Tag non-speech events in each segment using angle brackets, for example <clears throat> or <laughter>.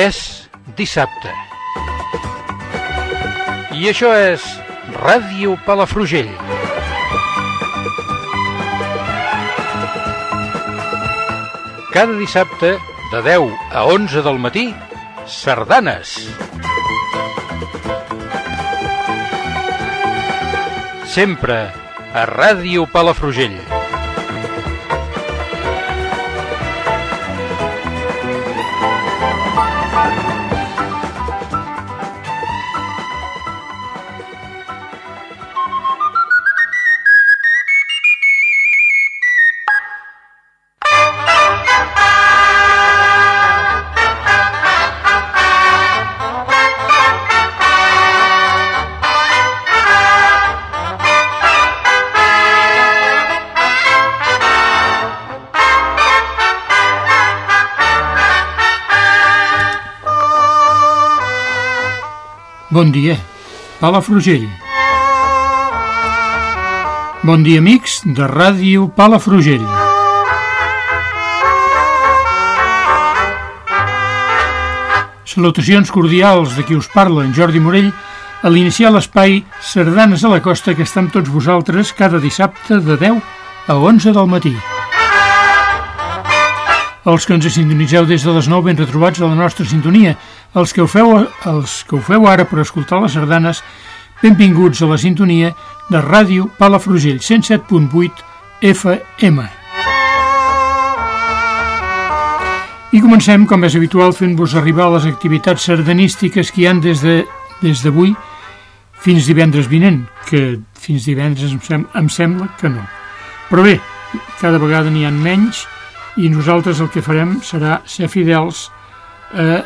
És dissabte. I això és Ràdio Palafrugell. Cada dissabte, de 10 a 11 del matí, sardanes. Sempre a Ràdio Palafrugell. Bon dia, Palafrugell. Bon dia, amics de Ràdio Palafrugell. Salutacions cordials de qui us parla, en Jordi Morell, a l'iniciar l'espai Sardanes a la Costa que està amb tots vosaltres cada dissabte de 10 a 11 del matí. Els que ens sintonitzeu des de les 9 ben retrobats a la nostra sintonia, els que ho feu, els que ho feu ara per escoltar les sardanes, benvinguts a la sintonia de Ràdio Palafrugell 107.8 FM. I comencem, com és habitual, fent-vos arribar les activitats sardanístiques que hi han des de des fins divendres vinent, que fins divendres em, sem em sembla que no. Però bé, cada vegada n'hi ha menys i nosaltres el que farem serà ser fidels a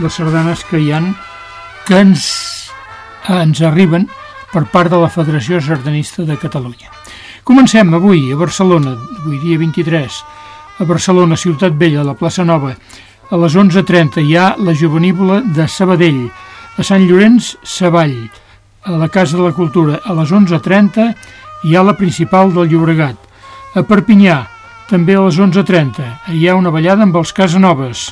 les sardanes que hi han que ens, ens arriben per part de la Federació Sardanista de Catalunya. Comencem avui a Barcelona, avui dia 23, a Barcelona, Ciutat Vella, a la plaça Nova. A les 11.30 hi ha la Juvenívola de Sabadell. A Sant Llorenç, Savall. A la Casa de la Cultura, a les 11.30 hi ha la principal del Llobregat. A Perpinyà, també a les 11.30, hi ha una ballada amb els Casanovas.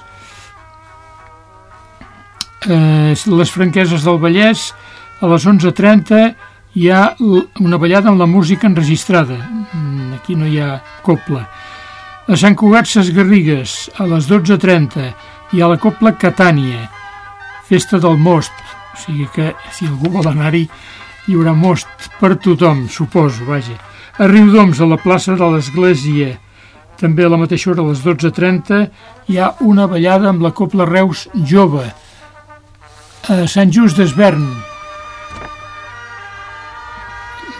Eh, les Franqueses del Vallès, a les 11.30 hi ha una ballada amb la música enregistrada. Mm, aquí no hi ha copla. A Sant Cugat Ses Garrigues, a les 12.30, hi ha la copla Catània, festa del most, o sigui que si algú vol anar-hi hi haurà most per tothom, suposo, vaja. A Riudoms, a la plaça de l'Església, també a la mateixa hora, a les 12.30, hi ha una ballada amb la copla Reus Jove. A Sant Just d'Esvern,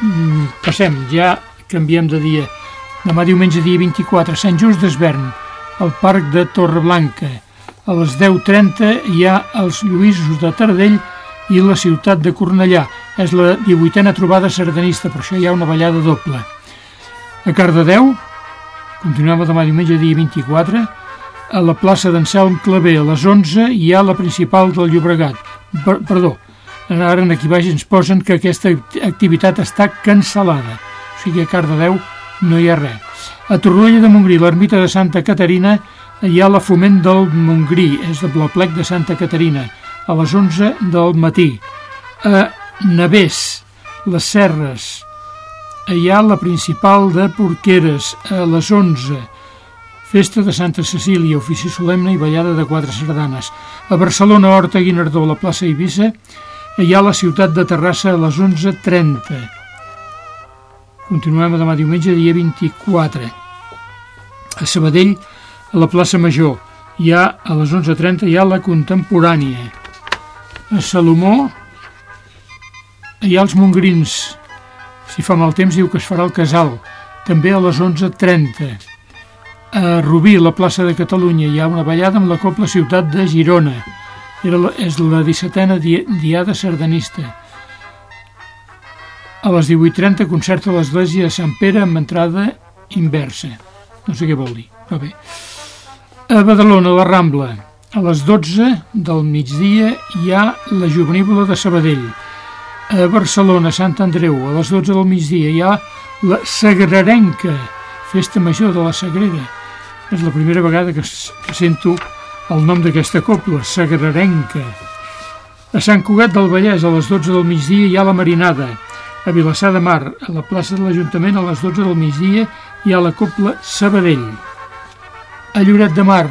mm, passem, ja canviem de dia. Demà diumenge dia 24, Sant Just d'Esvern, al Parc de Torreblanca. A les 10.30 hi ha els Lluïsos de Tardell i la ciutat de Cornellà. És la 18a trobada sardanista, per això hi ha una ballada doble. A Cardedeu, continuem demà diumenge dia 24, a la plaça d'Anselm Clavé a les 11 hi ha la principal del Llobregat. Per, perdó, ara aquí baix ens posen que aquesta activitat està cancel·lada. O sigui, a Cardedeu no hi ha res. A Torroella de Montgrí, l'ermita de Santa Caterina, hi ha la foment del Montgrí, és de la plec de Santa Caterina, a les 11 del matí. A Navès, les Serres, hi ha la principal de Porqueres, a les 11. Festa de Santa Cecília, ofici solemne i ballada de quatre sardanes. A Barcelona, Horta, Guinardó, la plaça Eivissa, hi ha la ciutat de Terrassa a les 11.30. Continuem demà diumenge, dia 24. A Sabadell, a la plaça Major, hi ha a les 11.30 hi ha la contemporània. A Salomó hi ha els mongrins. Si fa mal temps diu que es farà el casal, també a les 11.30. A Rubí, a la plaça de Catalunya, hi ha una ballada amb la Copla Ciutat de Girona. Era la, és la 17a di diada sardanista. A les 18.30 concert a l'església de Sant Pere amb entrada inversa. No sé què vol dir, però bé. A Badalona, la Rambla, a les 12 del migdia hi ha la Juvenívola de Sabadell. A Barcelona, Sant Andreu, a les 12 del migdia, hi ha la Sagrarenca, festa major de la Sagrera. És la primera vegada que sento el nom d'aquesta copla, Sagrarenca. A Sant Cugat del Vallès, a les 12 del migdia, hi ha la Marinada. A Vilassar de Mar, a la plaça de l'Ajuntament, a les 12 del migdia, hi ha la copla Sabadell. A Lloret de Mar,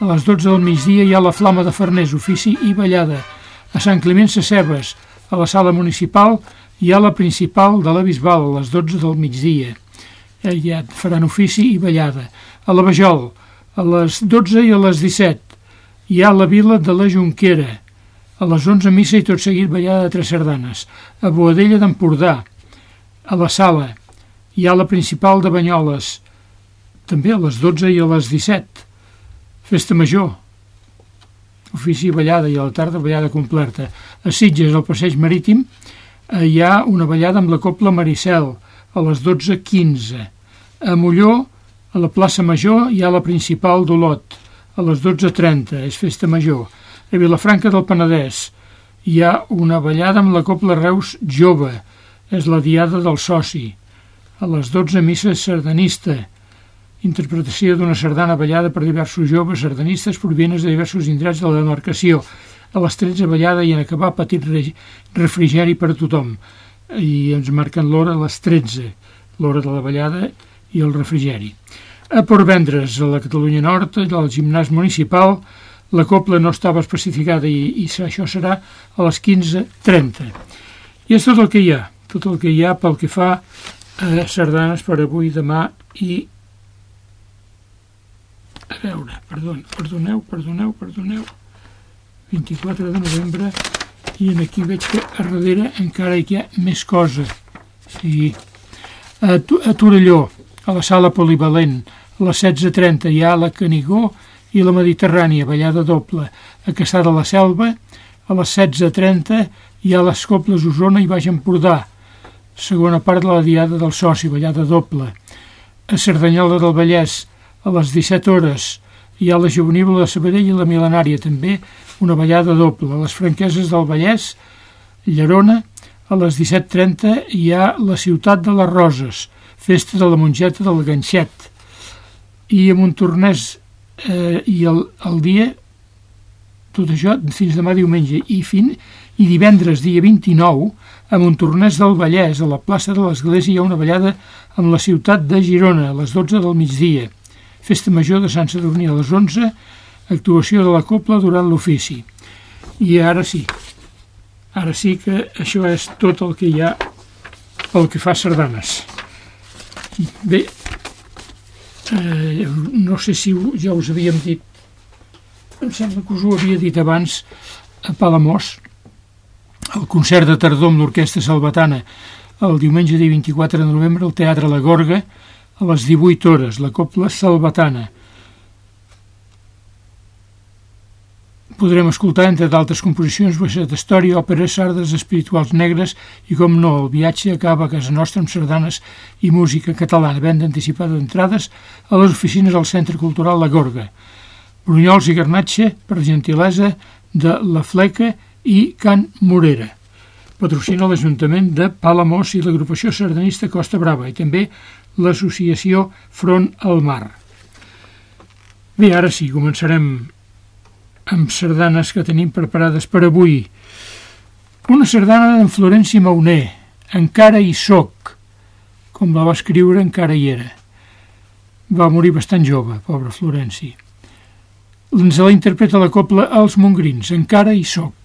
a les 12 del migdia, hi ha la Flama de Farners, ofici i ballada. A Sant Climent Cebes, a la sala municipal, hi ha la principal de la Bisbal, a les 12 del migdia. Ja faran ofici i ballada. A la Bajol, a les 12 i a les 17, hi ha la Vila de la Junquera. A les 11 missa i tot seguit ballada de tres sardanes. A Boadella d'Empordà, a la sala, hi ha la principal de Banyoles, també a les 12 i a les 17. Festa major, ofici ballada i a la tarda ballada completa. A Sitges, al passeig marítim, eh, hi ha una ballada amb la copla Maricel, a les 12.15. A Molló, a la plaça Major, hi ha la principal d'Olot, a les 12.30, és festa major. A Vilafranca del Penedès hi ha una ballada amb la copla Reus jove, és la diada del soci. A les 12 misses sardanista, interpretació d'una sardana ballada per diversos joves sardanistes provinents de diversos indrets de la demarcació. A les 13 ballada i en acabar petit refrigeri per a tothom. I ens marquen l'hora a les 13, l'hora de la ballada i el refrigeri. A Portvendres, a la Catalunya Nord, al gimnàs municipal, la copla no estava especificada i, i això serà a les 15.30. I és tot el que hi ha, tot el que hi ha pel que fa a sardanes per avui, demà i a veure, perdó, perdoneu, perdoneu, perdoneu, 24 de novembre, i en aquí veig que a darrere encara hi ha més cosa. Sí. A, a Torelló, a la sala polivalent, a les 16.30 hi ha la Canigó i la Mediterrània, ballada doble. A Caçà de la Selva, a les 16.30 hi ha les Coples Osona i Baix Empordà, segona part de la Diada del Soci, ballada doble. A Cerdanyola del Vallès, a les 17 hores hi ha la juvenívola de Sabadell i la mil·lenària també, una ballada doble. A les franqueses del Vallès, Llerona, a les 17.30 hi ha la ciutat de les Roses, festa de la mongeta del Ganxet. I a Montornès eh, i el, el dia, tot això fins demà diumenge i, fin, i divendres, dia 29, a Montornès del Vallès, a la plaça de l'Església, hi ha una ballada amb la ciutat de Girona, a les 12 del migdia. Festa Major de Sant Sadurní a les 11, actuació de la Copla durant l'ofici. I ara sí, ara sí que això és tot el que hi ha pel que fa a sardanes. Bé, eh, no sé si ja us havíem dit, em sembla que us ho havia dit abans a Palamós, el concert de tardor amb l'Orquestra Salvatana el diumenge dia 24 de novembre al Teatre La Gorga, a les 18 hores, la Copla Salvatana. Podrem escoltar, entre d'altres composicions, d'història, òperes, sardes espirituals negres i, com no, el viatge acaba a casa nostra amb sardanes i música catalana, venda anticipada d'entrades a les oficines del Centre Cultural La Gorga. Brunyols i garnatge, per gentilesa, de La Fleca i Can Morera patrocina l'Ajuntament de Palamós i l'agrupació sardanista Costa Brava i també l'associació Front al Mar. Bé, ara sí, començarem amb sardanes que tenim preparades per avui. Una sardana d'en Florenci Mauner, Encara hi soc, com la va escriure encara hi era. Va morir bastant jove, pobre Florenci. Ens la interpreta la copla Els Mongrins, Encara hi soc.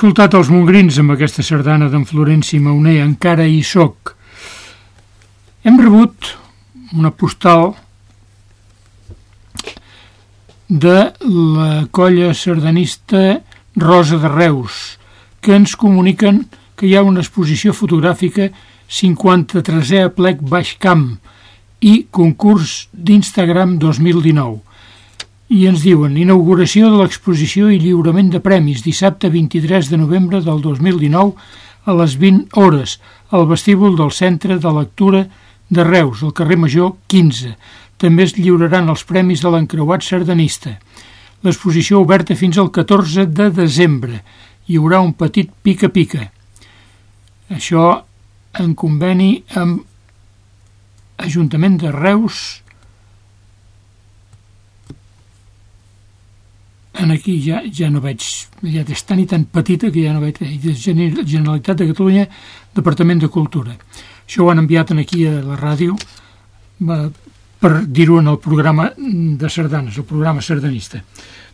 Escoltat els mongrins amb aquesta sardana d'en Florenci Mauner, encara hi soc. Hem rebut una postal de la colla sardanista Rosa de Reus, que ens comuniquen que hi ha una exposició fotogràfica 53è plec Baix Camp i concurs d'Instagram 2019 i ens diuen inauguració de l'exposició i lliurament de premis dissabte 23 de novembre del 2019 a les 20 hores al vestíbul del Centre de Lectura de Reus, al carrer Major 15. També es lliuraran els premis de l'encreuat sardanista. L'exposició oberta fins al 14 de desembre. Hi haurà un petit pica-pica. Això en conveni amb Ajuntament de Reus, en aquí ja, ja no veig, ja és tan i tan petita que ja no veig, Generalitat de Catalunya, Departament de Cultura. Això ho han enviat aquí a la ràdio per dir-ho en el programa de sardanes, el programa sardanista.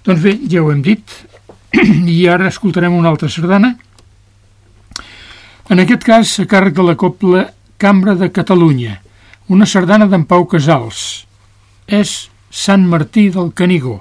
Doncs bé, ja ho hem dit, <clears throat> i ara escoltarem una altra sardana. En aquest cas, a càrrec de la Copla Cambra de Catalunya, una sardana d'en Pau Casals. És Sant Martí del Canigó.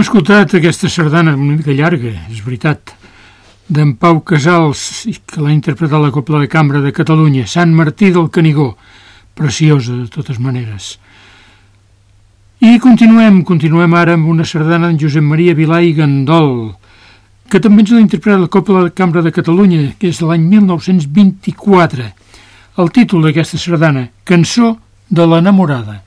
Escoltat aquesta sardana una mica llarga, és veritat, d'en Pau Casals, que l'ha interpretat la Copla de Cambra de Catalunya, Sant Martí del Canigó, preciosa de totes maneres. I continuem, continuem ara amb una sardana d'en Josep Maria Vilà i Gandol, que també ens l'ha interpretat la Copla de Cambra de Catalunya, que és de l'any 1924. El títol d'aquesta sardana, Cançó de l'enamorada.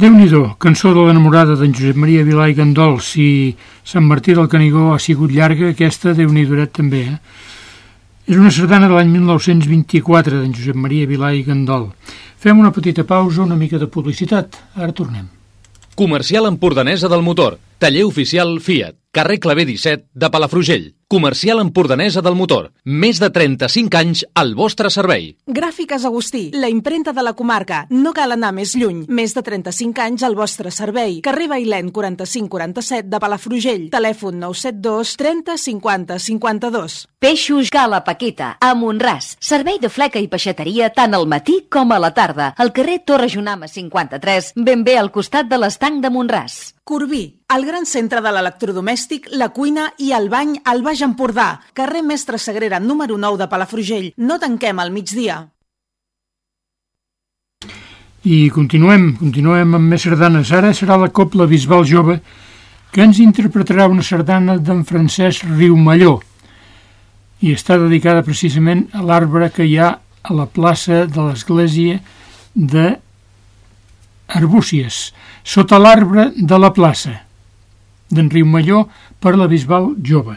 Déu nhi cançó de l'enamorada d'en Josep Maria Vilà i Gandol. Si Sant Martí del Canigó ha sigut llarga, aquesta déu nhi també, eh? És una sardana de l'any 1924 d'en Josep Maria Vilà i Gandol. Fem una petita pausa, una mica de publicitat. Ara tornem. Comercial Empordanesa del Motor. Taller oficial Fiat. Carrer Clavé 17 de Palafrugell. Comercial Empordanesa del Motor. Més de 35 anys al vostre servei. Gràfiques Agustí, la imprenta de la comarca. No cal anar més lluny. Més de 35 anys al vostre servei. Carrer Bailèn 4547 de Palafrugell. Telèfon 972 30 50 52. Peixos Gala Paqueta, a Montràs. Servei de fleca i peixateria tant al matí com a la tarda. Al carrer Torre Junama 53, ben bé al costat de l'estanc de Montràs. Corbí, el gran centre de l'electrodomèstic, la cuina i el bany al Baix Empordà, carrer Mestre Sagrera número 9 de Palafrugell. No tanquem al migdia. I continuem, continuem amb més sardanes. Ara serà la Copla Bisbal Jove que ens interpretarà una sardana d'en Francesc Riumalló i està dedicada precisament a l'arbre que hi ha a la plaça de l'església de Arbúcies, sota l'arbre de la plaça, d'en Riumalló per la Bisbal Jove.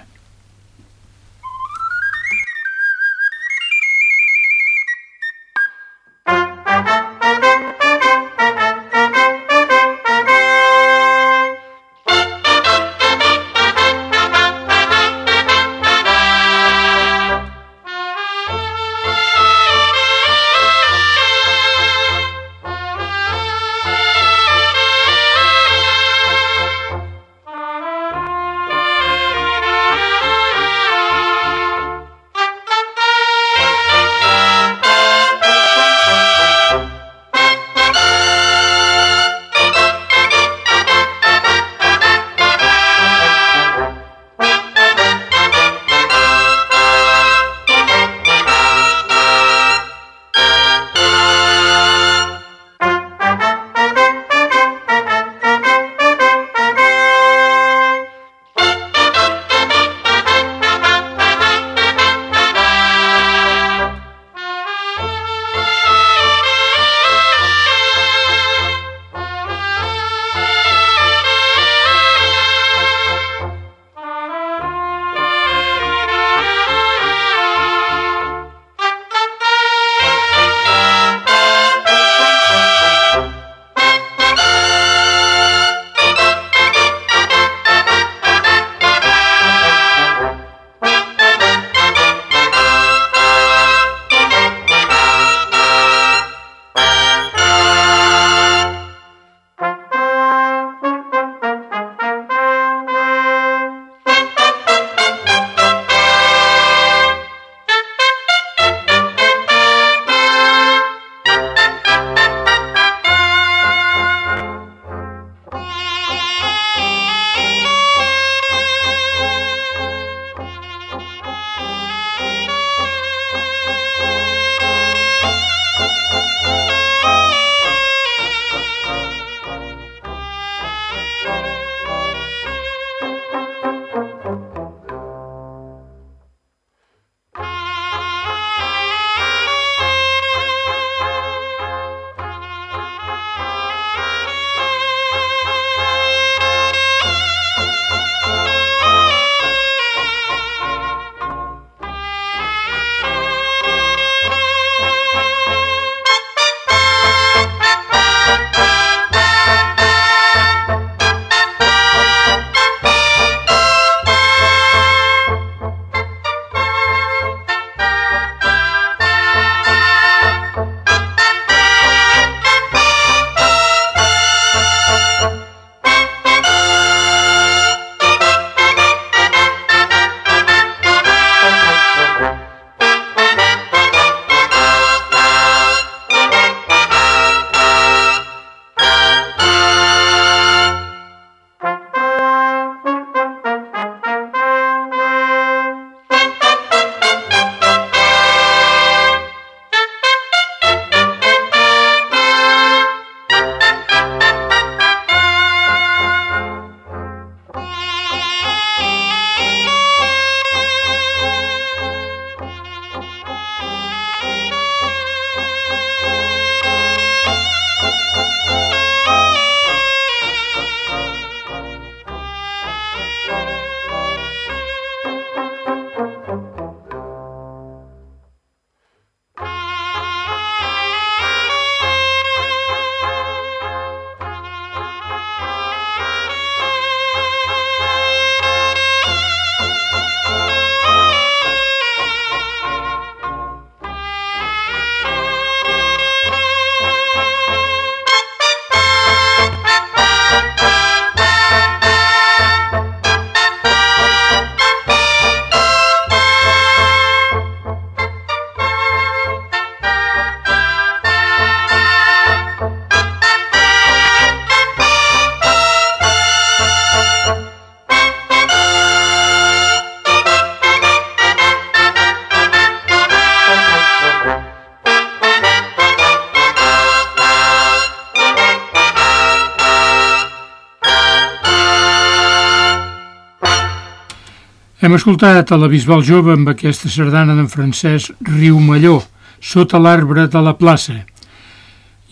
Hem escoltat a la Bisbal Jove amb aquesta sardana d'en Francesc Riumalló, sota l'arbre de la plaça.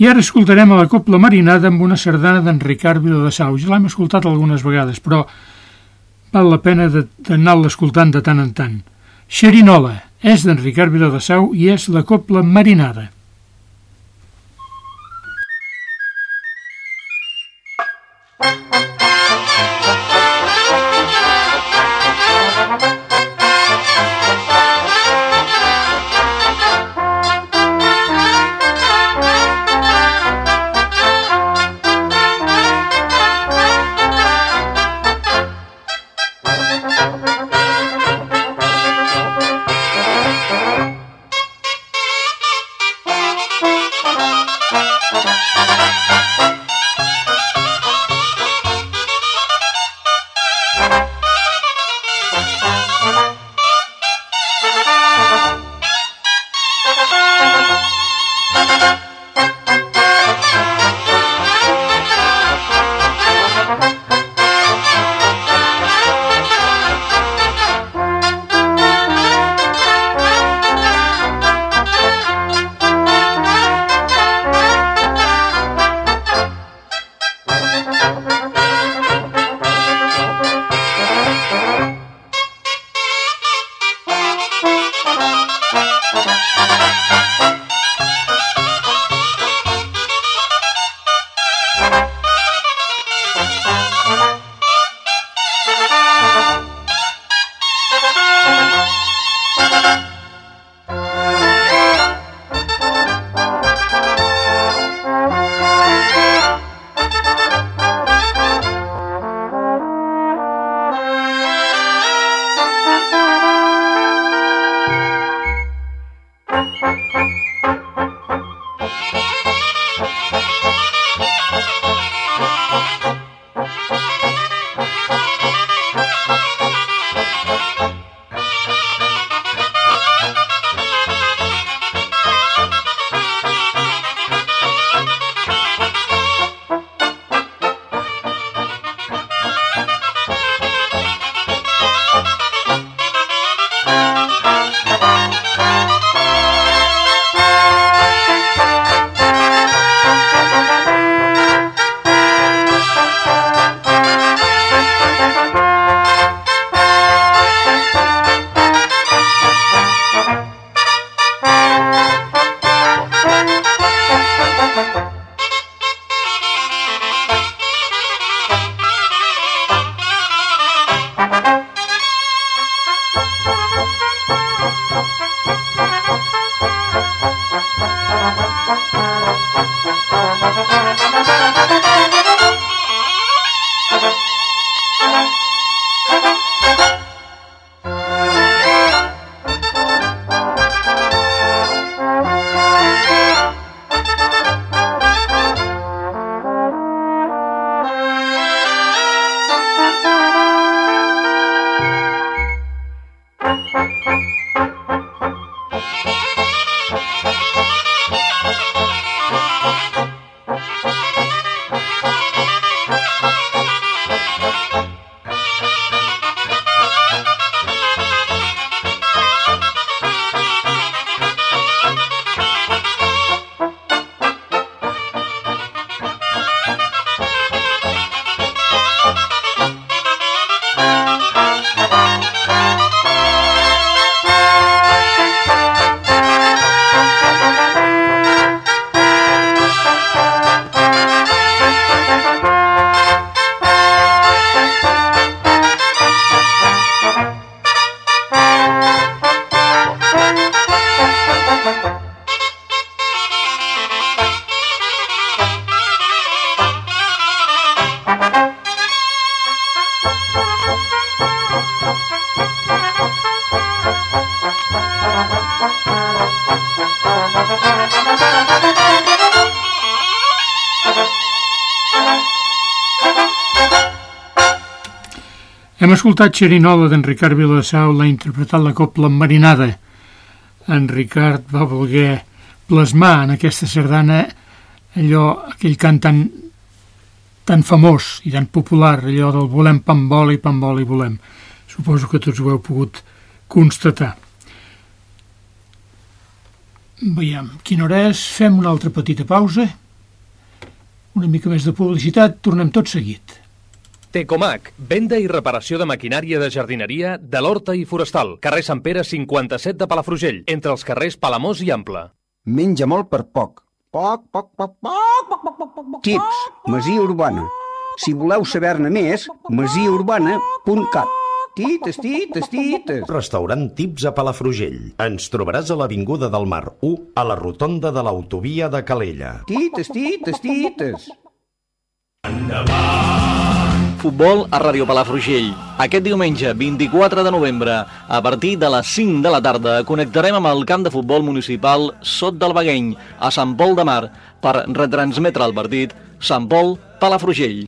I ara escoltarem a la Copla Marinada amb una sardana d'en Ricard Viladasau. Ja l'hem escoltat algunes vegades, però val la pena d'anar-la escoltant de tant en tant. Xerinola és d'en Ricard Viladasau i és la Copla Marinada. Escoltat Xerinola d'en Ricard Vilassau, l'ha interpretat la copla Marinada. En Ricard va voler plasmar en aquesta sardana allò, aquell cant tan, tan famós i tan popular, allò del volem pambol i pambol i volem. Suposo que tots ho heu pogut constatar. Veiem, quina hora és? Fem una altra petita pausa. Una mica més de publicitat, tornem tot seguit. Tecomac, venda i reparació de maquinària de jardineria de l'Horta i Forestal, carrer Sant Pere 57 de Palafrugell, entre els carrers Palamós i Ample. Menja molt per poc. Poc, poc, poc, poc, poc, poc, poc, poc. Tips, Masia Urbana. Si voleu saber-ne més, masiaurbana.cat. Tites, tites, tites. Restaurant Tips a Palafrugell. Ens trobaràs a l'Avinguda del Mar 1, a la rotonda de l'autovia de Calella. Tites, tites, tites. Futbol a Ràdio Palafrugell. Aquest diumenge, 24 de novembre, a partir de les 5 de la tarda, connectarem amb el camp de futbol municipal Sot del Bagueny, a Sant Pol de Mar, per retransmetre el partit Sant Pol Palafrugell.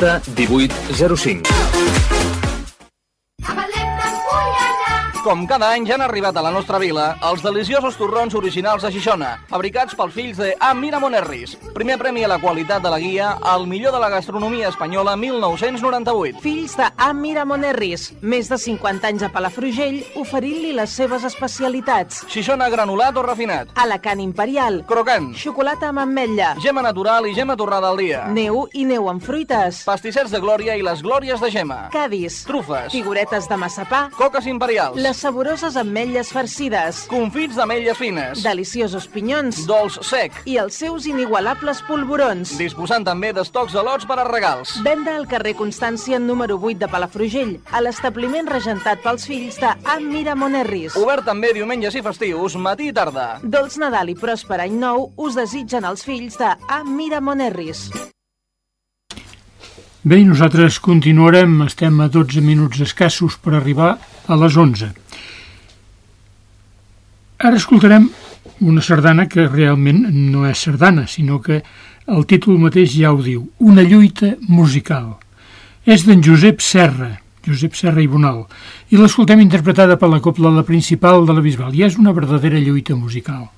18 05. Com cada any ja han arribat a la nostra vila els deliciosos torrons originals de Xixona, fabricats pels fills de A. Mira Monerris. Primer premi a la qualitat de la guia al millor de la gastronomia espanyola 1998. Fills de A. Mira Monerris, més de 50 anys a Palafrugell, oferint-li les seves especialitats. Xixona granulat o refinat. Alacant imperial, Crocant. xocolata amb ametlla, Gema natural i gema torrada al dia. neu i neu amb fruites, Pastissets de glòria i les glòries de gema. cadis, Trufes. figuretes de massapà, Coques imperials. Les saboroses ametlles farcides, Confits d'ametlles fines. deliciosos pinyons Dolç sec. i els seus inigualables polvorons. Disposant també d'estocs de lots per a regals. Venda al carrer Constància número 8 de Palafrugell, a l'establiment regentat pels fills de A. Mira Monerris. Obert també diumenges i festius, matí i tarda. Dolç Nadal i pròsper any nou us desitgen els fills de A. Mira Monerris. Bé, i nosaltres continuarem, estem a 12 minuts escassos per arribar a les 11. Ara escoltarem una sardana que realment no és sardana, sinó que el títol mateix ja ho diu, una lluita musical. És d'en Josep Serra, Josep Serra i Bonal, i l'escoltem interpretada per la copla La Principal de la Bisbal, i és una verdadera lluita musical.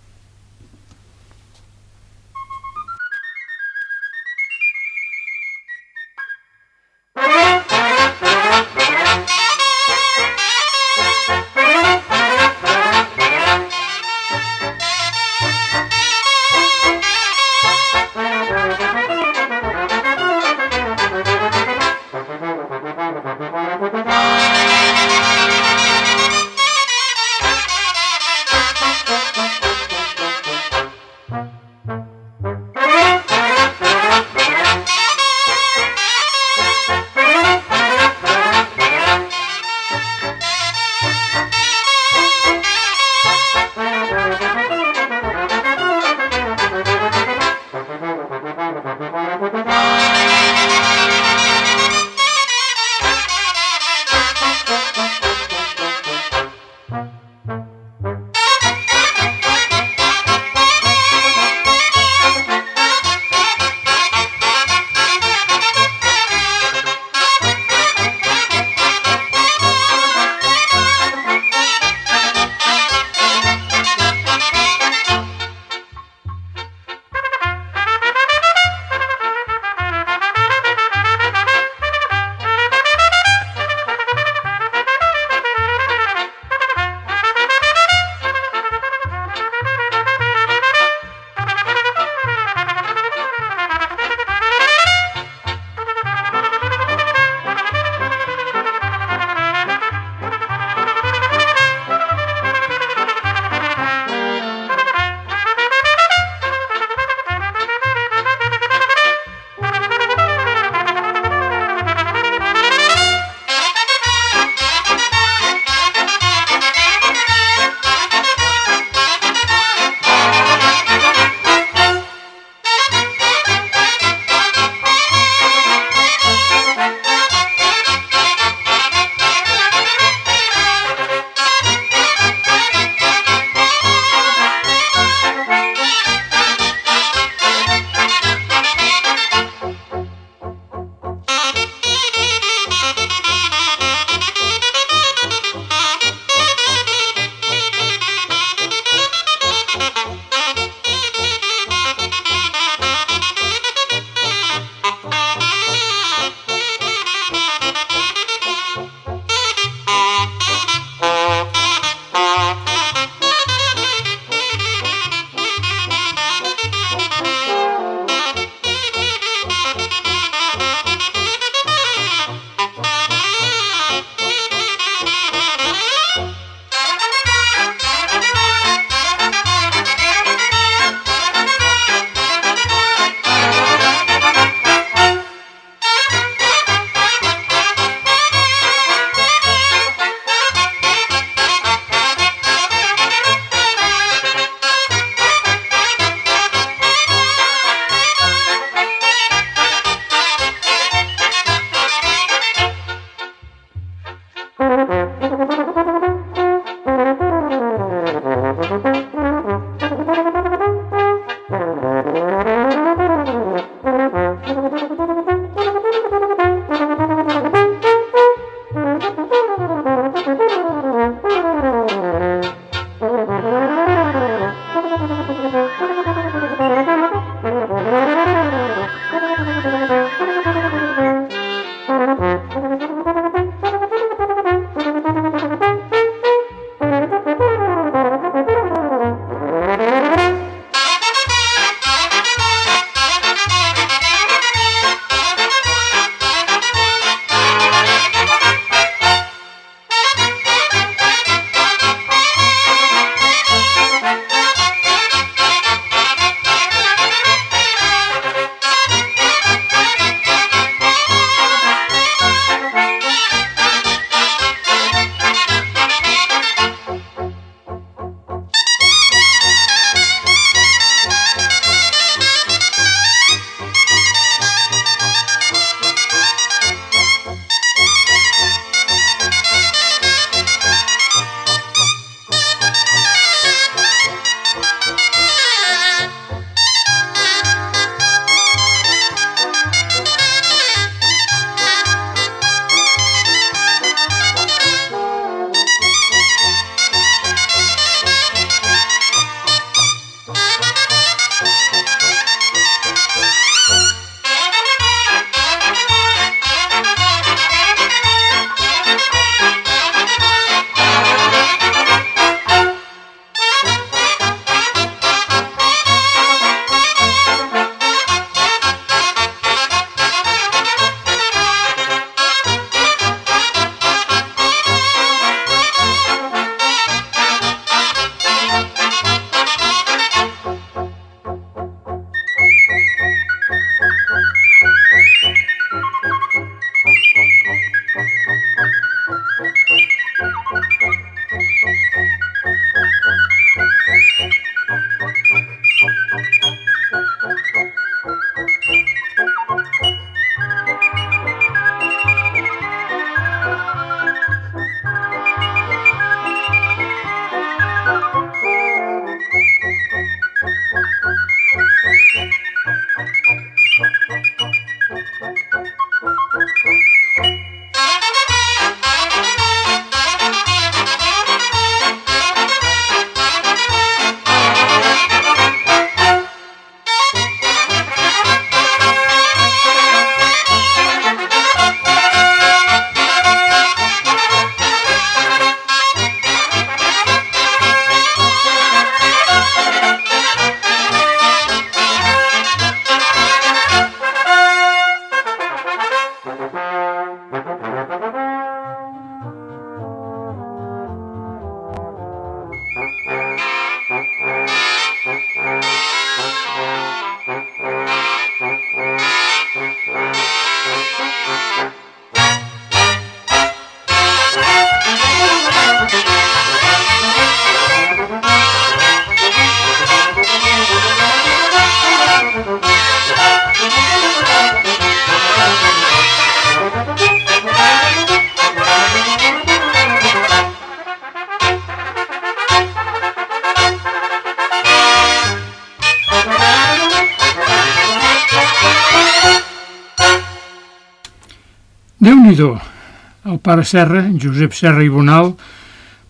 Serra, Josep Serra i Bonal,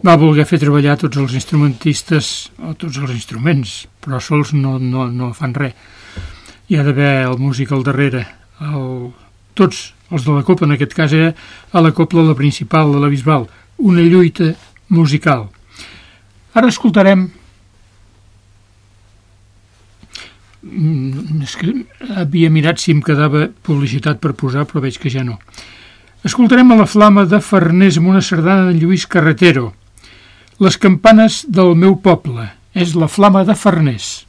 va voler fer treballar tots els instrumentistes, o tots els instruments, però sols no, no, no fan res. Hi ha d'haver el músic al darrere. El, tots els de la Copla, en aquest cas era a la Copla la principal de la Bisbal, una lluita musical. Ara escoltarem mm, és que havia mirat si em quedava publicitat per posar, però veig que ja no. Escoltarem a la flama de Farners amb una sardana de Lluís Carretero, les campanes del meu poble és la flama de Farners.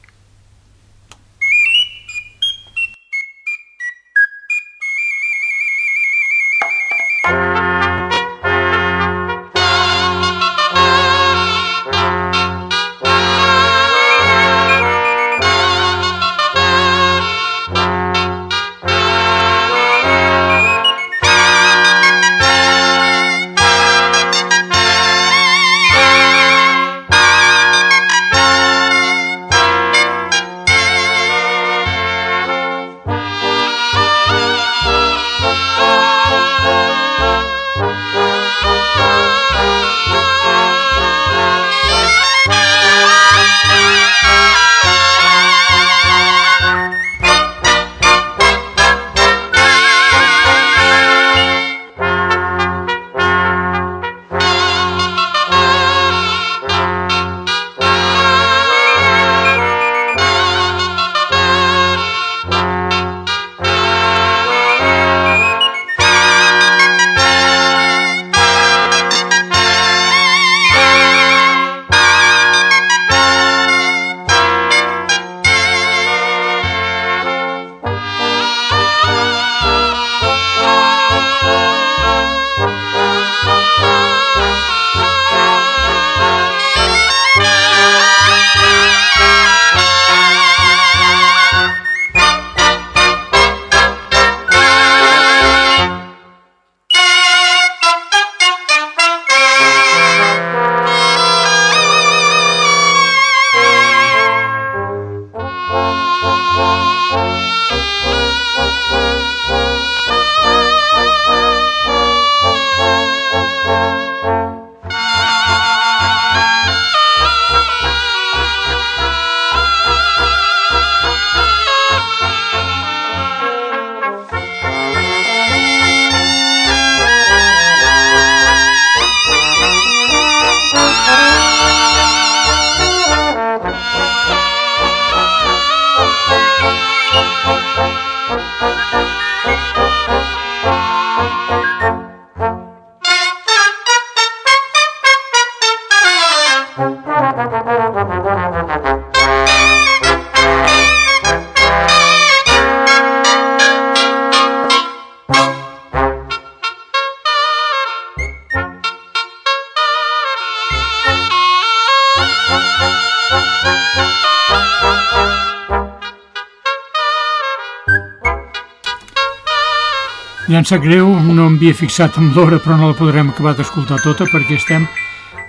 Ja em sap greu, no em havia fixat en l'hora, però no la podrem acabar d'escoltar tota perquè estem,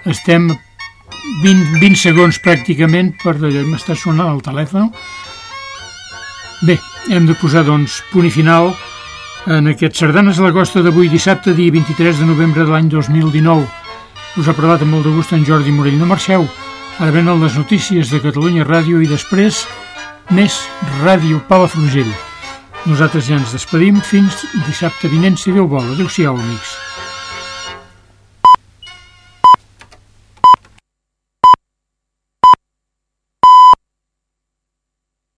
estem 20, 20 segons pràcticament per d'allò. M'està sonant el telèfon. Bé, hem de posar, doncs, punt i final en aquest Sardanes a la Costa d'avui dissabte, dia 23 de novembre de l'any 2019. Us ha parlat amb molt de gust en Jordi Morell. No marxeu. Ara venen les notícies de Catalunya Ràdio i després més Ràdio Palafrugell. Nosaltres ja ens despedim fins dissabte vinent, si Déu vol. Adéu-siau, amics.